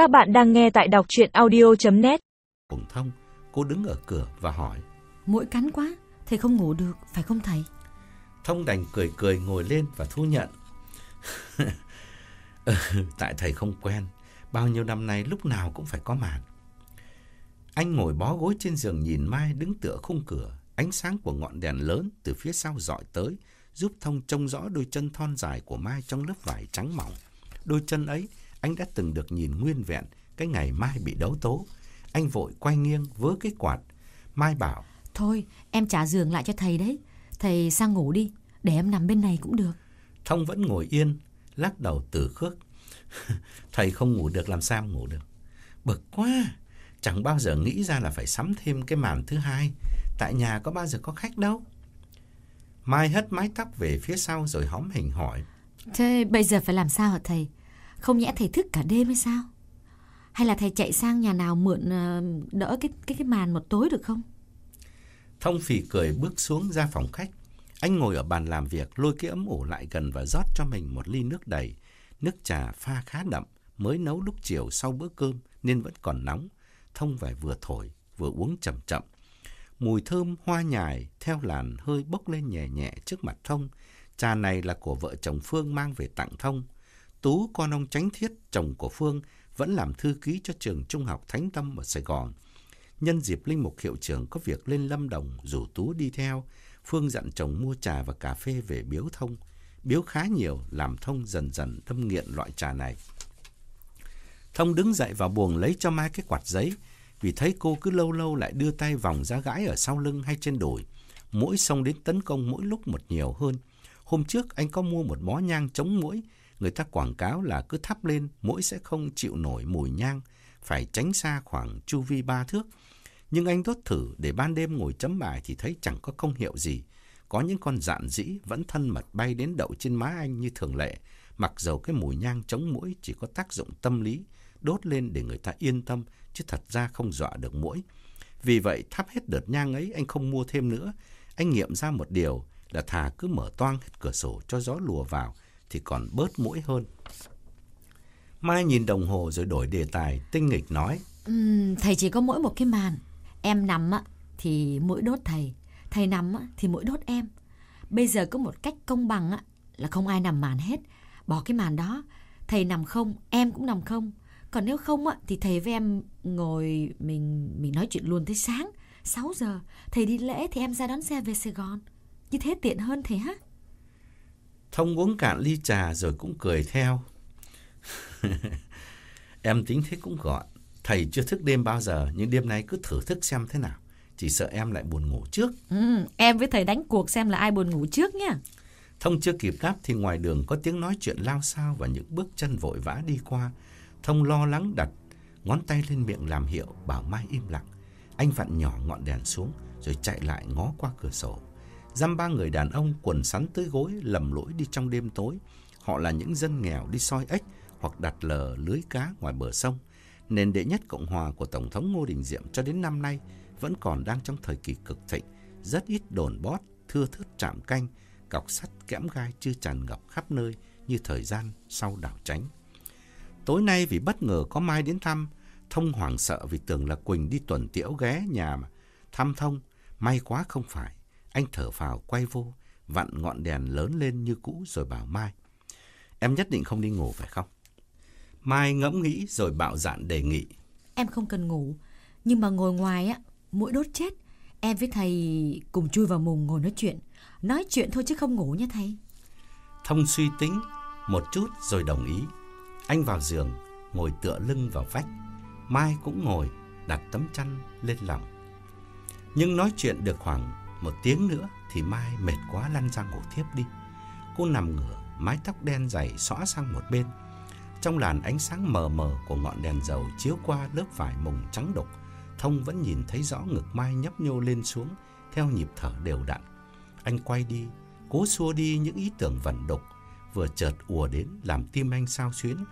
Các bạn đang nghe tại đọc chuyện audio.net Cùng thông, cô đứng ở cửa và hỏi. Mũi cắn quá, thầy không ngủ được, phải không thầy? Thông đành cười cười ngồi lên và thu nhận. ừ, tại thầy không quen, bao nhiêu năm nay lúc nào cũng phải có màn. Anh ngồi bó gối trên giường nhìn Mai đứng tựa khung cửa, ánh sáng của ngọn đèn lớn từ phía sau dọi tới, giúp Thông trông rõ đôi chân thon dài của Mai trong lớp vải trắng mỏng. Đôi chân ấy, anh đã từng được nhìn nguyên vẹn cái ngày Mai bị đấu tố. Anh vội quay nghiêng vớ cái quạt. Mai bảo, Thôi, em trả giường lại cho thầy đấy. Thầy sang ngủ đi, để em nằm bên này cũng được. Thông vẫn ngồi yên, lắc đầu từ khước. Thầy không ngủ được làm sao ngủ được. Bực quá, chẳng bao giờ nghĩ ra là phải sắm thêm cái màn thứ hai. Tại nhà có bao giờ có khách đâu. Mai hất mái tóc về phía sau rồi hóm hình hỏi. Thế bây giờ phải làm sao hả thầy? Không nhẽ thầy thức cả đêm hay sao? Hay là thầy chạy sang nhà nào mượn ờ, đỡ cái cái cái màn một tối được không? Thông phì cười bước xuống ra phòng khách. Anh ngồi ở bàn làm việc, lôi cái ấm ủ lại gần và rót cho mình một ly nước đầy. Nước trà pha khá đậm, mới nấu lúc chiều sau bữa cơm nên vẫn còn nóng. Thông phải vừa thổi, vừa uống chậm chậm. Mùi thơm hoa nhài theo làn hơi bốc lên nhẹ nhẹ trước mặt Thông. Trà này là của vợ chồng Phương mang về tặng Thông. Tú con ông tránh Thiết, chồng của Phương, vẫn làm thư ký cho trường trung học Thánh Tâm ở Sài Gòn. Nhân dịp Linh Mục Hiệu trưởng có việc lên Lâm Đồng rủ Tú đi theo, Phương dặn chồng mua trà và cà phê về biếu Thông. Biếu khá nhiều, làm Thông dần dần thâm nghiện loại trà này. Thông đứng dậy vào buồng lấy cho Mai cái quạt giấy, vì thấy cô cứ lâu lâu lại đưa tay vòng ra gãi ở sau lưng hay trên đùi. Mũi xông đến tấn công mỗi lúc một nhiều hơn. Hôm trước anh có mua một bó nhang chống mũi, người ta quảng cáo là cứ thắp lên mũi sẽ không chịu nổi mùi nhang, phải tránh xa khoảng chu vi ba thước. Nhưng anh đốt thử để ban đêm ngồi chấm bài thì thấy chẳng có công hiệu gì. Có những con dạn dĩ vẫn thân mật bay đến đậu trên má anh như thường lệ, mặc dầu cái mùi nhang chống mũi chỉ có tác dụng tâm lý, đốt lên để người ta yên tâm, chứ thật ra không dọa được mũi. Vì vậy thắp hết đợt nhang ấy anh không mua thêm nữa. Anh nghiệm ra một điều là thà cứ mở toang hết cửa sổ cho gió lùa vào thì còn bớt mũi hơn. Mai nhìn đồng hồ rồi đổi đề tài, tinh nghịch nói. Ừm, thầy chỉ có mỗi một cái màn. Em nằm á, thì mũi đốt thầy. Thầy nằm á, thì mũi đốt em. Bây giờ có một cách công bằng á, là không ai nằm màn hết. Bỏ cái màn đó, thầy nằm không, em cũng nằm không. Còn nếu không á, thì thầy với em ngồi mình mình nói chuyện luôn tới sáng. 6 giờ, thầy đi lễ thì em ra đón xe về Sài Gòn. Như thế tiện hơn thầy ha. Thông uống cạn ly trà rồi cũng cười theo. em tính thế cũng gọn. Thầy chưa thức đêm bao giờ, nhưng đêm nay cứ thử thức xem thế nào. Chỉ sợ em lại buồn ngủ trước. Ừ, em với thầy đánh cuộc xem là ai buồn ngủ trước nhá. Thông chưa kịp đáp thì ngoài đường có tiếng nói chuyện lao sao và những bước chân vội vã đi qua. Thông lo lắng đặt ngón tay lên miệng làm hiệu bảo Mai im lặng. Anh vặn nhỏ ngọn đèn xuống rồi chạy lại ngó qua cửa sổ. Dăm ba người đàn ông quần sắn tới gối lầm lỗi đi trong đêm tối. Họ là những dân nghèo đi soi ếch hoặc đặt lờ lưới cá ngoài bờ sông. Nền đệ nhất Cộng hòa của Tổng thống Ngô Đình Diệm cho đến năm nay vẫn còn đang trong thời kỳ cực thịnh. Rất ít đồn bót, thưa thớt trạm canh, cọc sắt kẽm gai chưa tràn ngập khắp nơi như thời gian sau đảo tránh. Tối nay vì bất ngờ có Mai đến thăm, Thông hoảng sợ vì tưởng là Quỳnh đi tuần tiễu ghé nhà mà. Thăm Thông, may quá không phải. Anh thở phào quay vô, vặn ngọn đèn lớn lên như cũ rồi bảo Mai. Em nhất định không đi ngủ phải không? Mai ngẫm nghĩ rồi bạo dạn đề nghị. Em không cần ngủ, nhưng mà ngồi ngoài á, mũi đốt chết. Em với thầy cùng chui vào mùng ngồi nói chuyện. Nói chuyện thôi chứ không ngủ nha thầy. Thông suy tính một chút rồi đồng ý. Anh vào giường, ngồi tựa lưng vào vách. Mai cũng ngồi, đặt tấm chăn lên lòng. Nhưng nói chuyện được khoảng một tiếng nữa thì Mai mệt quá lăn ra ngủ thiếp đi. Cô nằm ngửa, mái tóc đen dày xõa sang một bên. Trong làn ánh sáng mờ mờ của ngọn đèn dầu chiếu qua lớp vải mùng trắng đục, Thông vẫn nhìn thấy rõ ngực Mai nhấp nhô lên xuống theo nhịp thở đều đặn. Anh quay đi, cố xua đi những ý tưởng vẩn đục vừa chợt ùa đến làm tim anh sao xuyến.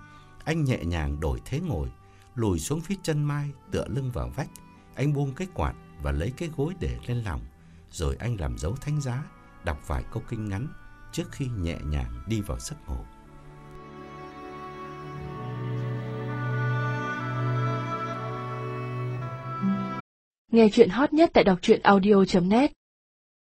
Anh nhẹ nhàng đổi thế ngồi, lùi xuống phía chân Mai, tựa lưng vào vách. Anh buông cái quạt và lấy cái gối để lên lòng rồi anh làm dấu thánh giá, đọc vài câu kinh ngắn trước khi nhẹ nhàng đi vào giấc ngủ. Nghe truyện hot nhất tại đọc truyện audio.net